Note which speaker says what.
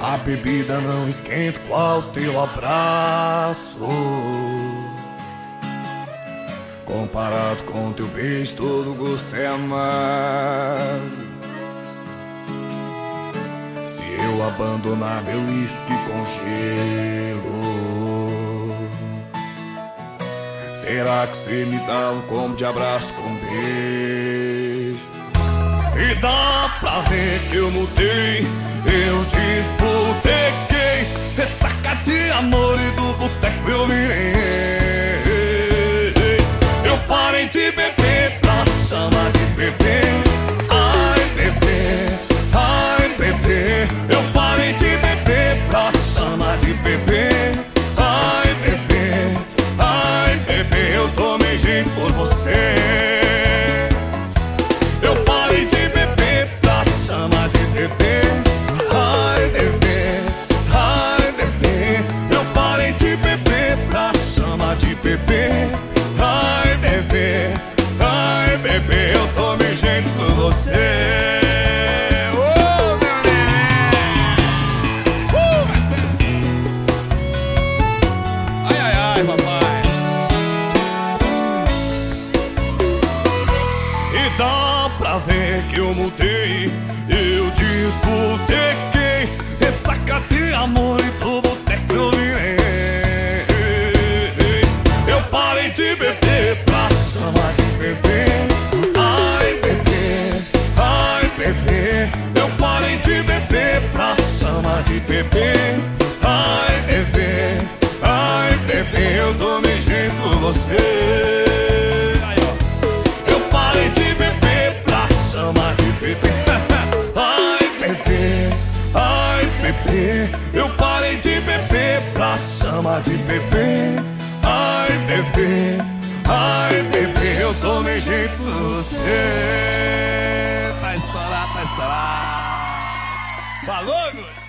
Speaker 1: A bebida não esquenta qual teu abraço. Comparado com teu beijo, todo gosto é amargo. Se eu abandonar meu uísque com gelo, será que você me dá um combo de abraço com beijo? E dá pra ver que eu mudei, eu disputequei, Eu tomei jeito por você. Eu parei de beber pra chamar de bebê. Ai, bebê, ai, bebê. Eu parei de beber pra chamar de bebê. Ai, bebê, ai, bebê. Eu tomei jeito por você. Dá pra ver que eu mudei. Eu disputequei Ressaca de amor e do boteco eu virei Eu parei de beber pra chamar de bebê. Ai, bebê, ai, bebê. Eu parei de beber pra chamar de bebê. Ai, bebê, ai, bebê. Eu tomei jeito por você Eu parei de beber pra chamar de bebê. Ai, bebê, ai, bebê. Eu tomei jeito por você. Tá estourado, tá estourado. Falou?